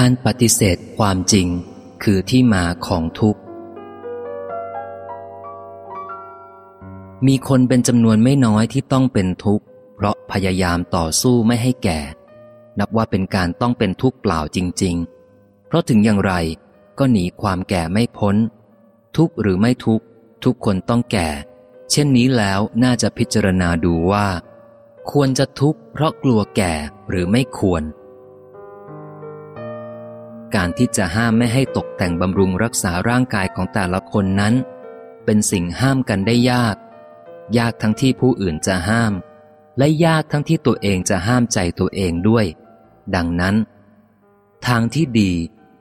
การปฏิเสธความจริงคือที่มาของทุกข์ มีคนเป็นจำนวนไม่น้อยที่ต้องเป็นทุกข์ เพราะพยายามต่อสู้ไม่ให้แก่ นับว่าเป็นการต้องเป็นทุกข์เปล่าจริง ๆ เพราะถึงอย่างไรก็หนีความแก่ไม่พ้น ทุกข์หรือไม่ทุกข์ทุกคนต้องแก่ เช่นนี้แล้วน่าจะพิจารณาดูว่า ควรจะทุกข์เพราะกลัวแก่หรือไม่ควร การที่จะห้ามไม่ให้ตกแต่งบำรุงรักษาร่างกายของแต่ละคนนั้น เป็นสิ่งห้ามกันได้ยาก ยากทั้งที่ผู้อื่นจะห้าม และยากทั้งที่ตัวเองจะห้ามใจตัวเองด้วย ดังนั้น ทางที่ดี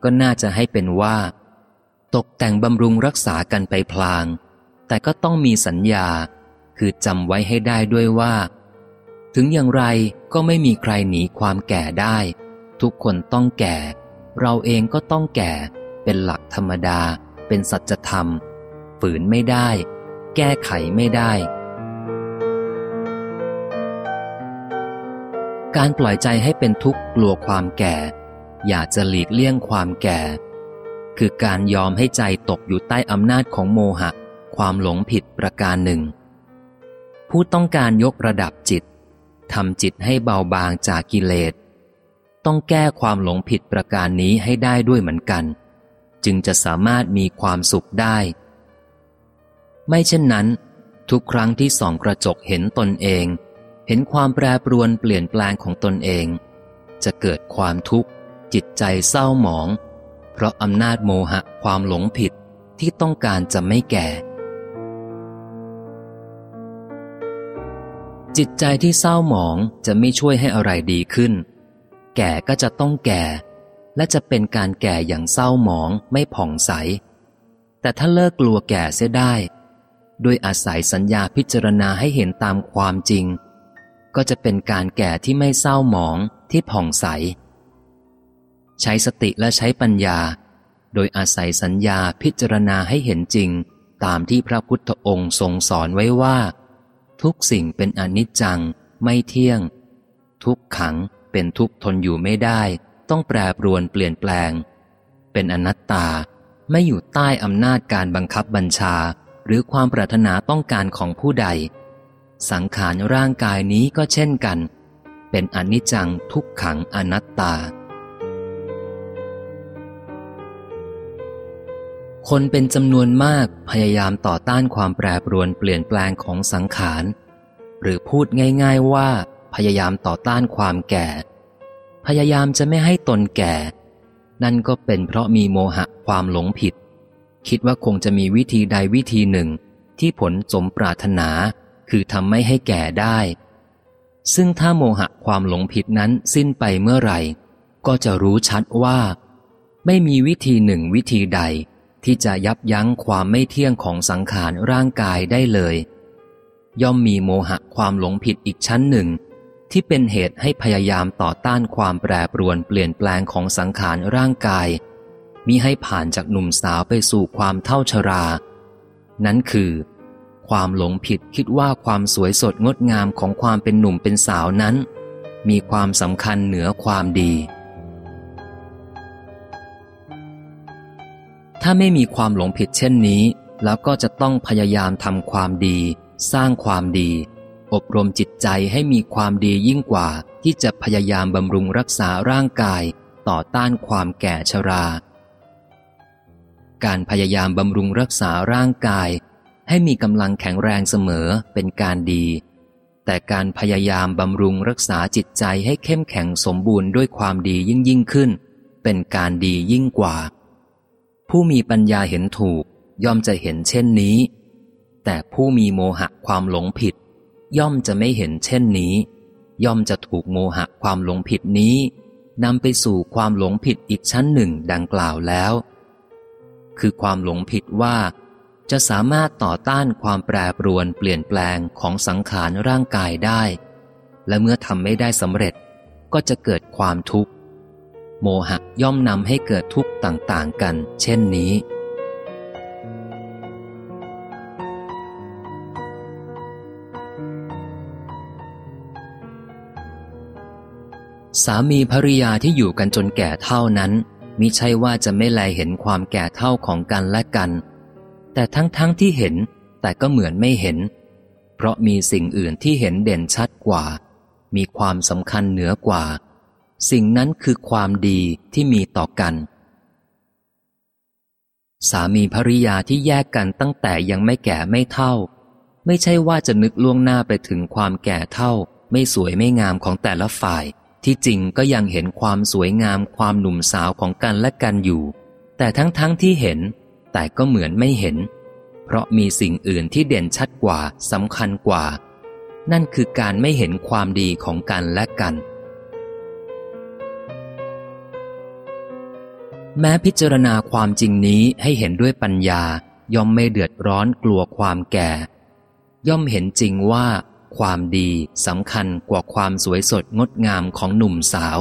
ก็น่าจะให้เป็นว่า ตกแต่งบำรุงรักษากันไปพลาง แต่ก็ต้องมีสัญญา คือจำไว้ให้ได้ด้วยว่า ถึงอย่างไรก็ไม่มีใครหนีความแก่ได้ ทุกคนต้องแก่ เราเองก็ต้องแก่ เป็นหลักธรรมดา เป็นสัจธรรม ฝืนไม่ได้ แก้ไขไม่ได้ การปล่อยใจให้เป็นทุกข์กลัวความแก่ อยากจะหลีกเลี่ยงความแก่ คือการยอมให้ใจตกอยู่ใต้อำนาจของโมหะ ความหลงผิดประการหนึ่ง ผู้ต้องการยกระดับจิตทำจิตให้เบาบางจากกิเลส ต้องแก้ความหลงผิดประการนี้ให้ได้ด้วยเหมือนกัน จึงจะสามารถมีความสุขได้ ไม่เช่นนั้น ทุกครั้งที่ส่องกระจกเห็นตนเอง เห็นความแปรปรวนเปลี่ยนแปลงของตนเอง จะเกิดความทุกข์ จิตใจเศร้าหมอง เพราะอำนาจโมหะความหลงผิดที่ต้องการจะไม่แก่ จิตใจที่เศร้าหมองจะไม่ช่วยให้อะไรดีขึ้น แก่ก็จะต้องแก่ และจะเป็นการแก่อย่างเศร้าหมองไม่ผ่องใส แต่ถ้าเลิกกลัวแก่เสียได้ด้วยอาศัยสัญญาพิจารณาให้เห็นตามความจริง ก็จะเป็นการแก่ที่ไม่เศร้าหมองที่ผ่องใส ใช้สติและใช้ปัญญา โดยอาศัยสัญญาพิจารณาให้เห็นจริง ตามที่พระพุทธองค์ทรงสอนไว้ว่า ทุกสิ่งเป็นอนิจจัง ไม่เที่ยง ทุกขัง เป็นทุกทนอยู่ไม่ได้ ต้องแปรปรวนเปลี่ยนแปลง เป็นอนัตตาไม่อยู่ใต้อำนาจการบังคับบัญชา หรือความปรารถนาต้องการของผู้ใด สังขารร่างกายนี้ก็เช่นกัน เป็นอนิจจังทุกขังอนัตตา คนเป็นจำนวนมากพยายามต่อต้านความแปรปรวนเปลี่ยนแปลงของสังขาร หรือพูดง่าย ๆว่า พยายามต่อต้านความแก่ พยายามจะไม่ให้ตนแก่ นั่นก็เป็นเพราะมีโมหะความหลงผิด คิดว่าคงจะมีวิธีใดวิธีหนึ่ง ที่ผลสมปรารถนา คือทำไม่ให้แก่ได้ ซึ่งถ้าโมหะความหลงผิดนั้นสิ้นไปเมื่อไหร่ ก็จะรู้ชัดว่า ไม่มีวิธีหนึ่งวิธีใด ที่จะยับยั้งความไม่เที่ยงของสังขารร่างกายได้เลยย่อมมีโมหะความหลงผิดอีกชั้นหนึ่ง ที่เป็นเหตุให้พยายามต่อต้านความแปรปรวนเปลี่ยนแปลงของสังขารร่างกาย มิให้ผ่านจากหนุ่มสาวไปสู่ความเท่าชรา นั้นคือ ความหลงผิดคิดว่าความสวยสดงดงามของความเป็นหนุ่มเป็นสาวนั้น มีความสำคัญเหนือความดี ถ้าไม่มีความหลงผิดเช่นนี้ แล้วก็จะต้องพยายามทำความดี สร้างความดี อบรมจิตใจให้มีความดียิ่งกว่า ที่จะพยายามบำรุงรักษาร่างกายต่อต้านความแก่ชรา การพยายามบำรุงรักษาร่างกาย ให้มีกำลังแข็งแรงเสมอเป็นการดี แต่การพยายามบำรุงรักษาจิตใจให้เข้มแข็งสมบูรณ์ด้วยความดียิ่งยิ่งขึ้น เป็นการดียิ่งกว่า ผู้มีปัญญาเห็นถูกย่อมจะเห็นเช่นนี้ แต่ผู้มีโมหะความหลงผิด ย่อมจะไม่เห็นเช่นนี้ ย่อมจะถูกโมหะความหลงผิดนี้นำไปสู่ความหลงผิดอีกชั้นหนึ่งดังกล่าวแล้ว คือความหลงผิดว่า จะสามารถต่อต้านความแปรปรวนเปลี่ยนแปลงของสังขารร่างกายได้ และเมื่อทำไม่ได้สำเร็จก็จะเกิดความทุกข์ โมหะย่อมนำให้เกิดทุกข์ต่าง ๆ กัน เช่นนี้ สามีภริยาที่อยู่กันจนแก่เท่านั้น มิใช่ว่าจะไม่แลเห็นความแก่เท่าของกันและกัน แต่ทั้งๆทที่เห็นแต่ก็เหมือนไม่เห็น เพราะมีสิ่งอื่นที่เห็นเด่นชัดกว่า มีความสำคัญเหนือกว่า สิ่งนั้นคือความดีที่มีต่อกัน สามีภริยาที่แยกกันตั้งแต่ยังไม่แก่ไม่เท่า ไม่ใช่ว่าจะนึกล่วงหน้าไปถึงความแก่เท่า ไม่สวยไม่งามของแต่ละฝ่าย ที่จริงก็ยังเห็นความสวยงามความหนุ่มสาวของกันและกันอยู่ แต่ทั้งๆทที่เห็น แต่ก็เหมือนไม่เห็น เพราะมีสิ่งอื่นที่เด่นชัดกว่าสำคัญกว่า นั่นคือการไม่เห็นความดีของกันและกัน แม้พิจารณาความจริงนี้ให้เห็นด้วยปัญญาย่อมไม่เดือดร้อนกลัวความแก่ ย่อมเห็นจริงว่า ความดีสำคัญกว่าความสวยสดงดงามของหนุ่มสาว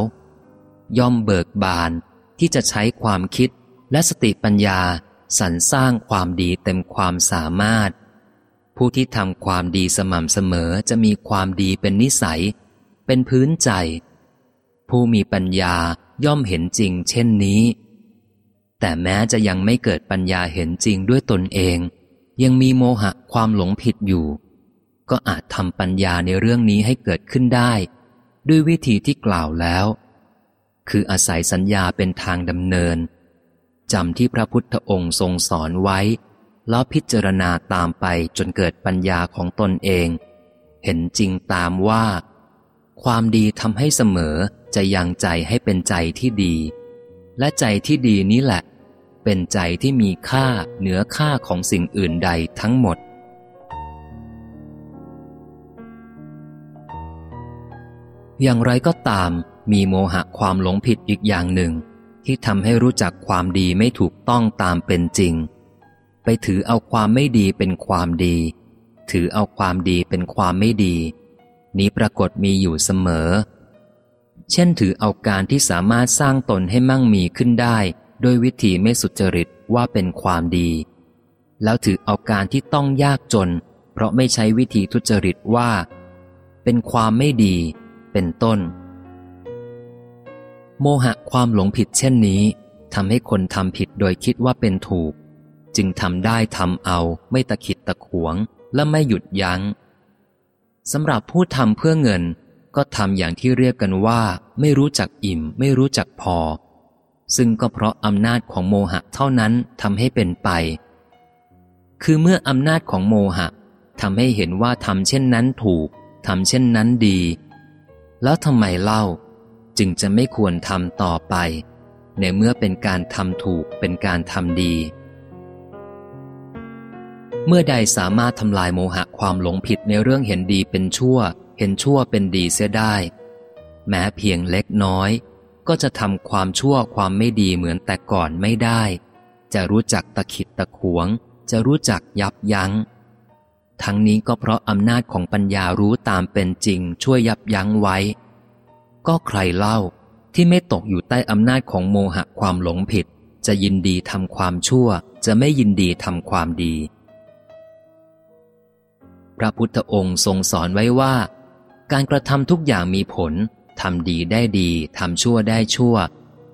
ย่อมเบิกบานที่จะใช้ความคิดและสติปัญญาสรรสร้างความดีเต็มความสามารถ ผู้ที่ทำความดีสม่ำเสมอจะมีความดีเป็นนิสัย เป็นพื้นใจ ผู้มีปัญญาย่อมเห็นจริงเช่นนี้ แต่แม้จะยังไม่เกิดปัญญาเห็นจริงด้วยตนเอง ยังมีโมหะความหลงผิดอยู่ ก็อาจทำปัญญาในเรื่องนี้ให้เกิดขึ้นได้ ด้วยวิธีที่กล่าวแล้ว คืออาศัยสัญญาเป็นทางดำเนินจำที่พระพุทธองค์ทรงสอนไว้ แล้วพิจารณาตามไปจนเกิดปัญญาของตนเอง เห็นจริงตามว่า ความดีทำให้เสมอจะยังใจให้เป็นใจที่ดี และใจที่ดีนี้แหละ เป็นใจที่มีค่าเหนือค่าของสิ่งอื่นใดทั้งหมด อย่างไรก็ตาม มีโมหะความหลงผิดอีกอย่างหนึ่ง ที่ทำให้รู้จักความดีไม่ถูกต้องตามเป็นจริง ไปถือเอาความไม่ดีเป็นความดี ถือเอาความดีเป็นความไม่ดี นี้ปรากฏมีอยู่เสมอ เช่นถือเอาการที่สามารถสร้างตนให้มั่งมีขึ้นได้โดยวิธีไม่สุจริตว่าเป็นความดี แล้วถือเอาการที่ต้องยากจน เพราะไม่ใช้วิธีทุจริตว่า เป็นความไม่ดี เป็นต้น โมหะความหลงผิดเช่นนี้ทำให้คนทำผิดโดยคิดว่าเป็นถูก จึงทำได้ทำเอาไม่ตะขิดตะขวงและไม่หยุดยัง้งสำหรับผู้ทำเพื่อเงินก็ทำอย่างที่เรียกกันว่า ไม่รู้จักอิ่ม ไม่รู้จักพอ ซึ่งก็เพราะอำนาจของโมหะเท่านั้นทำให้เป็นไป คือเมื่ออำนาจของโมหะทำให้เห็นว่าทำเช่นนั้นถูกทำเช่นนั้นดี แล้วทำไมเล่า จึงจะไม่ควรทำต่อไป ในเมื่อเป็นการทำถูกเป็นการทำดี เมื่อใดสามารถทำลายโมหะความหลงผิดในเรื่องเห็นดีเป็นชั่ว เห็นชั่วเป็นดีเสียได้ แม้เพียงเล็กน้อย ก็จะทำความชั่วความไม่ดีเหมือนแต่ก่อนไม่ได้ จะรู้จักตะขิดตะขวง จะรู้จักยับยัง้ง ทั้งนี้ก็เพราะอำนาจของปัญญารู้ตามเป็นจริงช่วยยับยั้งไว้ ก็ใครเล่าที่ไม่ตกอยู่ใต้อำนาจของโมหะความหลงผิด จะยินดีทำความชั่ว จะไม่ยินดีทำความดี พระพุทธองค์ทรงสอนไว้ว่า การกระทำทุกอย่างมีผลทำดีได้ดีทำชั่วได้ชั่ว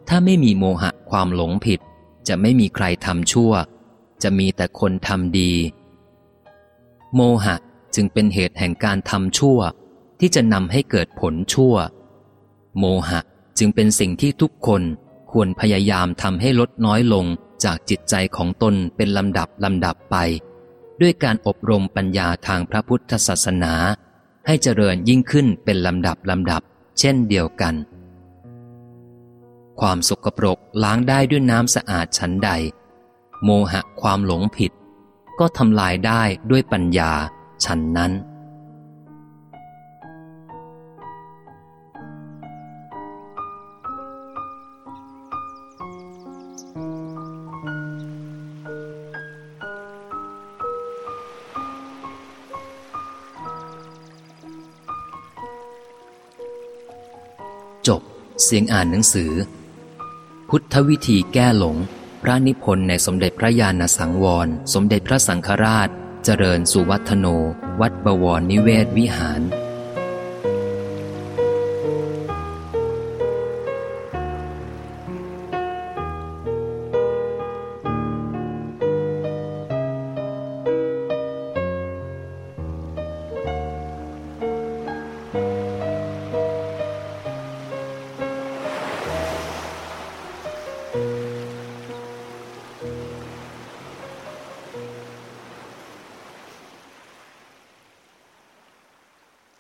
ถ้าไม่มีโมหะความหลงผิด จะไม่มีใครทำชั่ว จะมีแต่คนทำดี โมหะจึงเป็นเหตุแห่งการทำชั่ว ที่จะนำให้เกิดผลชั่ว โมหะจึงเป็นสิ่งที่ทุกคนควรพยายามทำให้ลดน้อยลงจากจิตใจของตนเป็นลำดับลำดับไป ด้วยการอบรมปัญญาทางพระพุทธศาสนา ให้เจริญยิ่งขึ้นเป็นลำดับลำดับ เช่นเดียวกัน ความสกปรกล้างได้ด้วยน้ำสะอาดชั้นใด โมหะความหลงผิด ก็ทำลายได้ด้วยปัญญาฉันนั้น จบเสียงอ่านหนังสือ พุทธวิธีแก้หลง พระนิพนธ์ในสมเด็จพระญาณสังวร สมเด็จพระสังฆราช เจริญสุวัฒโน วัดบวรนิเวศวิหาร